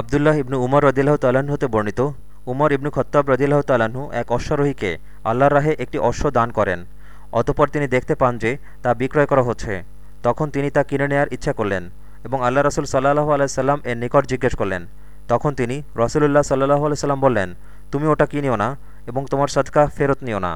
আবদুল্লাহ ইবনু উমর রদিল্লাহ তালাহ হতে বর্ণিত, উমর ইবনু খত্তাব রদিল্লাহ তালাহু এক অশ্বারোহীকে আল্লাহর রাহে একটি অশ্ব দান করেন। অতপর তিনি দেখতে পান যে তা বিক্রয় করা হচ্ছে। তখন তিনি তা কিনে নেয়ার ইচ্ছা করলেন এবং আল্লাহ রসুল সাল্লাহ আলাইসাল্লাম এর নিকট জিজ্ঞেস করলেন। তখন তিনি রসুল্লাহ সাল্লাহ আলাইসাল্লাম বললেন, তুমি ওটা কিনিও না এবং তোমার সদকা ফেরত নিও না।